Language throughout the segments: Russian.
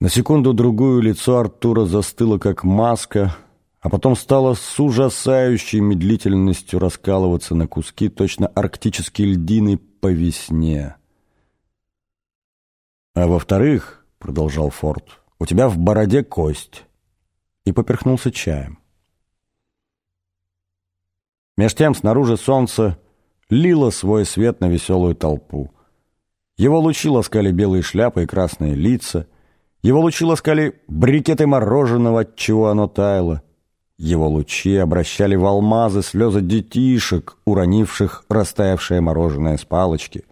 На секунду-другую лицо Артура застыло, как маска, а потом стало с ужасающей медлительностью раскалываться на куски, точно арктические льдины по весне. «А во-вторых, — продолжал Форд, — у тебя в бороде кость» и поперхнулся чаем. Меж тем снаружи солнце лило свой свет на веселую толпу. Его лучи ласкали белые шляпы и красные лица, его лучи ласкали брикеты мороженого, от чего оно таяло. Его лучи обращали в алмазы слезы детишек, уронивших растаявшее мороженое с палочки.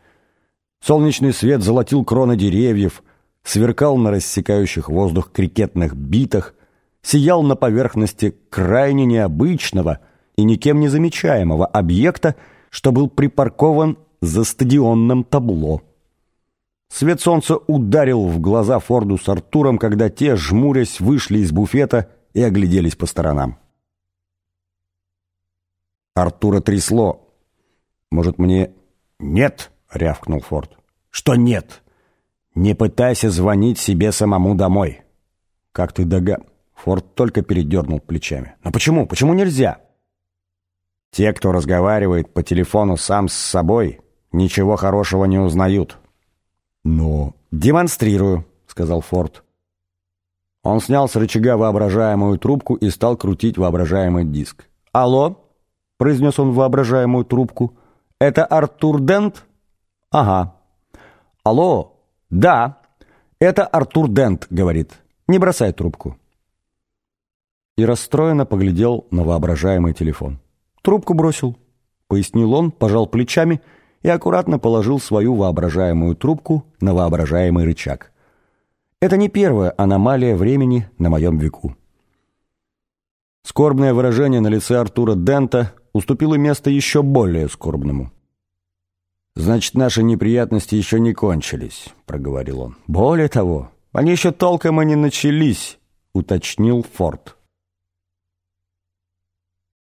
Солнечный свет золотил кроны деревьев, сверкал на рассекающих воздух крикетных битах, сиял на поверхности крайне необычного и никем не замечаемого объекта, что был припаркован за стадионным табло. Свет солнца ударил в глаза Форду с Артуром, когда те, жмурясь, вышли из буфета и огляделись по сторонам. Артура трясло. «Может, мне...» «Нет!» — рявкнул Форд. «Что нет? Не пытайся звонить себе самому домой!» «Как ты дога...» Форд только передернул плечами. «Но почему? Почему нельзя?» «Те, кто разговаривает по телефону сам с собой, ничего хорошего не узнают». «Но...» «Демонстрирую», — сказал Форд. Он снял с рычага воображаемую трубку и стал крутить воображаемый диск. «Алло?» — произнес он воображаемую трубку. «Это Артур Дент?» «Ага». «Алло?» «Да». «Это Артур Дент», — говорит. «Не бросай трубку». И расстроенно поглядел на воображаемый телефон. «Трубку бросил», — пояснил он, пожал плечами и аккуратно положил свою воображаемую трубку на воображаемый рычаг. Это не первая аномалия времени на моем веку. Скорбное выражение на лице Артура Дента уступило место еще более скорбному. «Значит, наши неприятности еще не кончились», — проговорил он. «Более того, они еще толком и не начались», — уточнил Форд.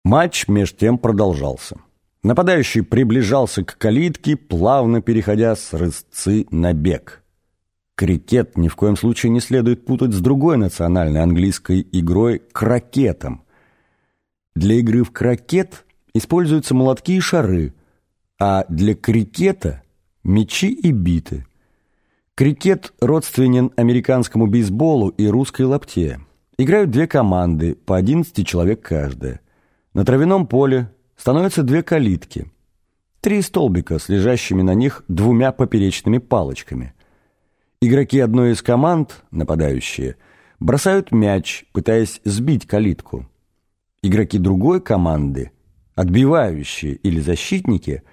Матч меж тем продолжался. Нападающий приближался к калитке, плавно переходя с рысцы на бег. Крикет ни в коем случае не следует путать с другой национальной английской игрой – крокетом. Для игры в крокет используются молотки и шары, а для крикета – мячи и биты. Крикет родственен американскому бейсболу и русской лапте. Играют две команды, по 11 человек каждая. На травяном поле становятся две калитки. Три столбика с лежащими на них двумя поперечными палочками. Игроки одной из команд, нападающие, бросают мяч, пытаясь сбить калитку. Игроки другой команды, отбивающие или защитники,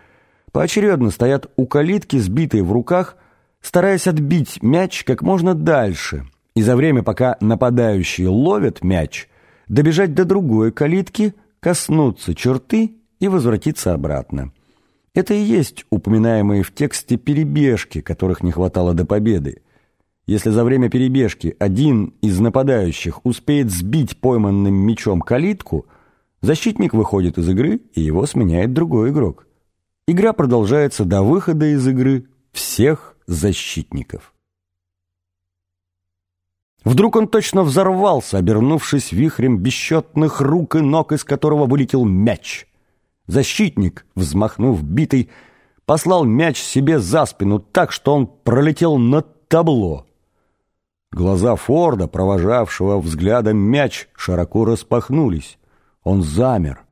поочередно стоят у калитки, сбитые в руках, стараясь отбить мяч как можно дальше, и за время, пока нападающие ловят мяч, добежать до другой калитки, коснуться черты и возвратиться обратно. Это и есть упоминаемые в тексте перебежки, которых не хватало до победы. Если за время перебежки один из нападающих успеет сбить пойманным мячом калитку, защитник выходит из игры, и его сменяет другой игрок. Игра продолжается до выхода из игры всех защитников. Вдруг он точно взорвался, обернувшись вихрем бесчетных рук и ног, из которого вылетел мяч. Защитник, взмахнув битой, послал мяч себе за спину так, что он пролетел над табло. Глаза Форда, провожавшего взглядом мяч, широко распахнулись. Он замер.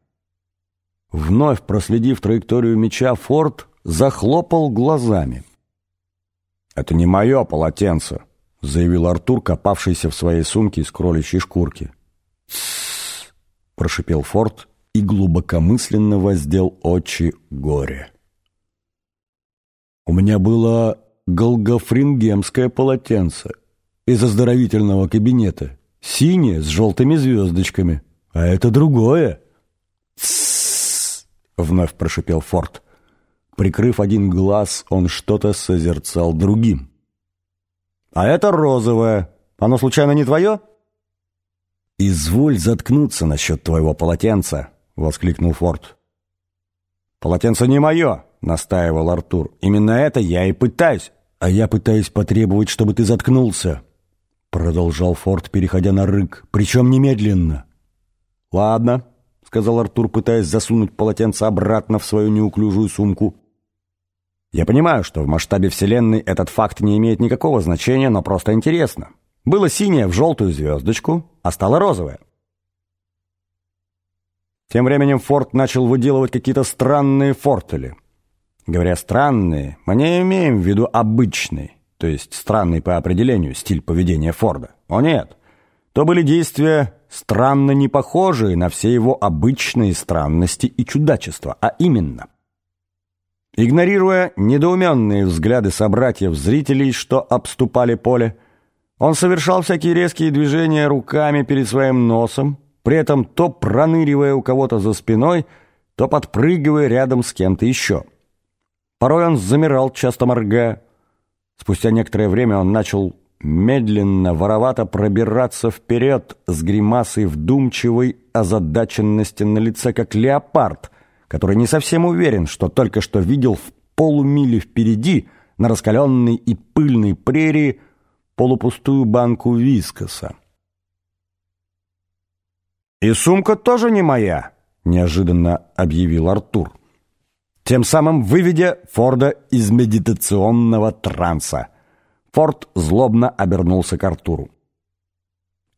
Вновь проследив траекторию мяча, Форд захлопал глазами. «Это не мое полотенце», — заявил Артур, копавшийся в своей сумке из кроличьей шкурки. «Тссс!» — прошипел Форд и глубокомысленно воздел очи горе. «У меня было голгофрингемское полотенце из оздоровительного кабинета, синее с желтыми звездочками, а это другое». Вновь прошипел Форд. Прикрыв один глаз, он что-то созерцал другим. А это розовое. Оно случайно не твое?» «Изволь заткнуться насчет твоего полотенца», — воскликнул Форд. «Полотенце не мое», — настаивал Артур. «Именно это я и пытаюсь. А я пытаюсь потребовать, чтобы ты заткнулся», — продолжал Форд, переходя на рык, причем немедленно. «Ладно», — сказал Артур, пытаясь засунуть полотенце обратно в свою неуклюжую сумку. «Я понимаю, что в масштабе Вселенной этот факт не имеет никакого значения, но просто интересно. Было синее в желтую звездочку, а стало розовое. Тем временем Форд начал выделывать какие-то странные фортели. Говоря «странные», мы не имеем в виду обычный, то есть странный по определению стиль поведения Форда. О нет, то были действия странно не похожие на все его обычные странности и чудачества, а именно – Игнорируя недоуменные взгляды собратьев-зрителей, что обступали поле, он совершал всякие резкие движения руками перед своим носом, при этом то проныривая у кого-то за спиной, то подпрыгивая рядом с кем-то еще. Порой он замирал, часто моргая. Спустя некоторое время он начал медленно, воровато пробираться вперед с гримасой вдумчивой озадаченности на лице, как леопард, который не совсем уверен, что только что видел в полумиле впереди, на раскаленной и пыльной прерии, полупустую банку вискоса. «И сумка тоже не моя», — неожиданно объявил Артур, тем самым выведя Форда из медитационного транса. Форд злобно обернулся к Артуру.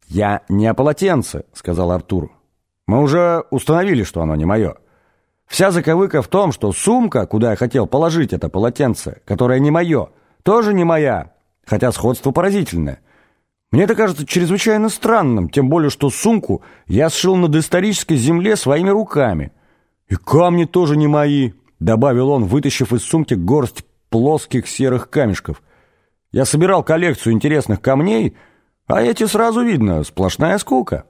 «Я не о полотенце», — сказал Артур. «Мы уже установили, что оно не мое. Вся заковыка в том, что сумка, куда я хотел положить это полотенце, которое не мое, тоже не моя, хотя сходство поразительное». Мне это кажется чрезвычайно странным, тем более, что сумку я сшил на доисторической земле своими руками. И камни тоже не мои, добавил он, вытащив из сумки горсть плоских серых камешков. Я собирал коллекцию интересных камней, а эти сразу видно, сплошная скука.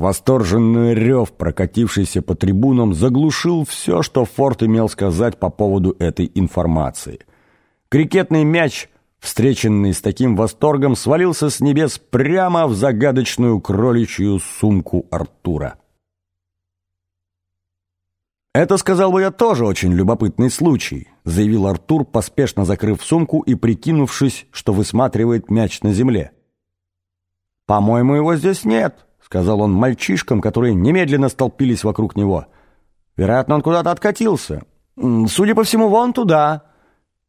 Восторженный рев, прокатившийся по трибунам, заглушил все, что Форд имел сказать по поводу этой информации. Крикетный мяч — встреченный с таким восторгом, свалился с небес прямо в загадочную кроличью сумку Артура. «Это, сказал бы я, тоже очень любопытный случай», заявил Артур, поспешно закрыв сумку и прикинувшись, что высматривает мяч на земле. «По-моему, его здесь нет», — сказал он мальчишкам, которые немедленно столпились вокруг него. «Вероятно, он куда-то откатился. Судя по всему, вон туда»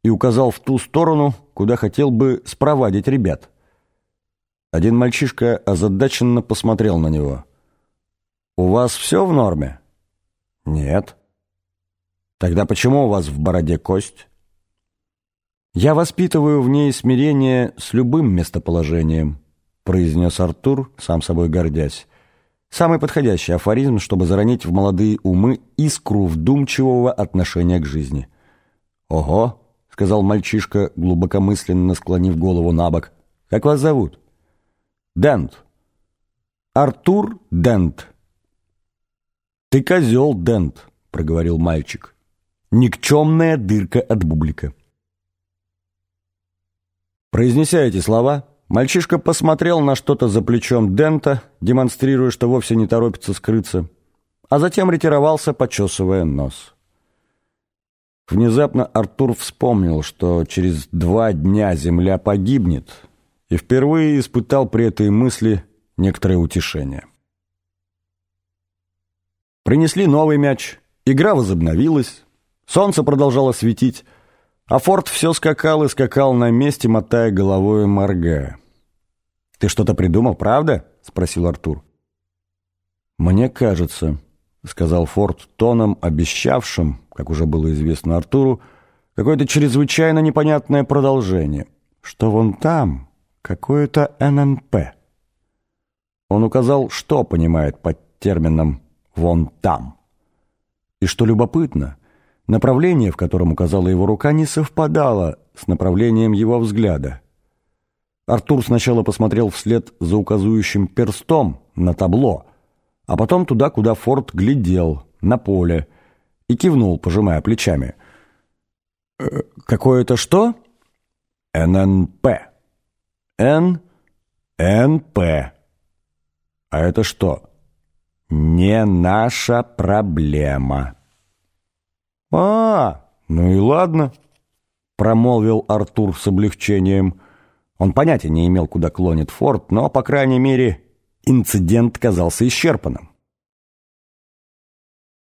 и указал в ту сторону, куда хотел бы спровадить ребят. Один мальчишка озадаченно посмотрел на него. «У вас все в норме?» «Нет». «Тогда почему у вас в бороде кость?» «Я воспитываю в ней смирение с любым местоположением», произнес Артур, сам собой гордясь. Самый подходящий афоризм, чтобы заронить в молодые умы искру вдумчивого отношения к жизни. «Ого!» — сказал мальчишка, глубокомысленно склонив голову на бок. «Как вас зовут?» «Дент». «Артур Дент». «Ты козел, Дент», — проговорил мальчик. «Никчемная дырка от бублика». Произнеся эти слова, мальчишка посмотрел на что-то за плечом Дента, демонстрируя, что вовсе не торопится скрыться, а затем ретировался, почесывая нос. Внезапно Артур вспомнил, что через два дня Земля погибнет, и впервые испытал при этой мысли некоторое утешение. Принесли новый мяч, игра возобновилась, солнце продолжало светить, а Форд все скакал и скакал на месте, мотая головой и моргая. «Ты что-то придумал, правда?» — спросил Артур. «Мне кажется», — сказал Форд тоном, обещавшим, как уже было известно Артуру, какое-то чрезвычайно непонятное продолжение, что вон там какое-то ННП. Он указал, что понимает под термином «вон там». И что любопытно, направление, в котором указала его рука, не совпадало с направлением его взгляда. Артур сначала посмотрел вслед за указующим перстом на табло, а потом туда, куда Форд глядел, на поле, и кивнул, пожимая плечами. «Э, «Какое-то что?» «ННП». «Н... НП». «А это что?» «Не наша проблема». «А, ну и ладно», — промолвил Артур с облегчением. Он понятия не имел, куда клонит Форд, но, по крайней мере, инцидент казался исчерпанным.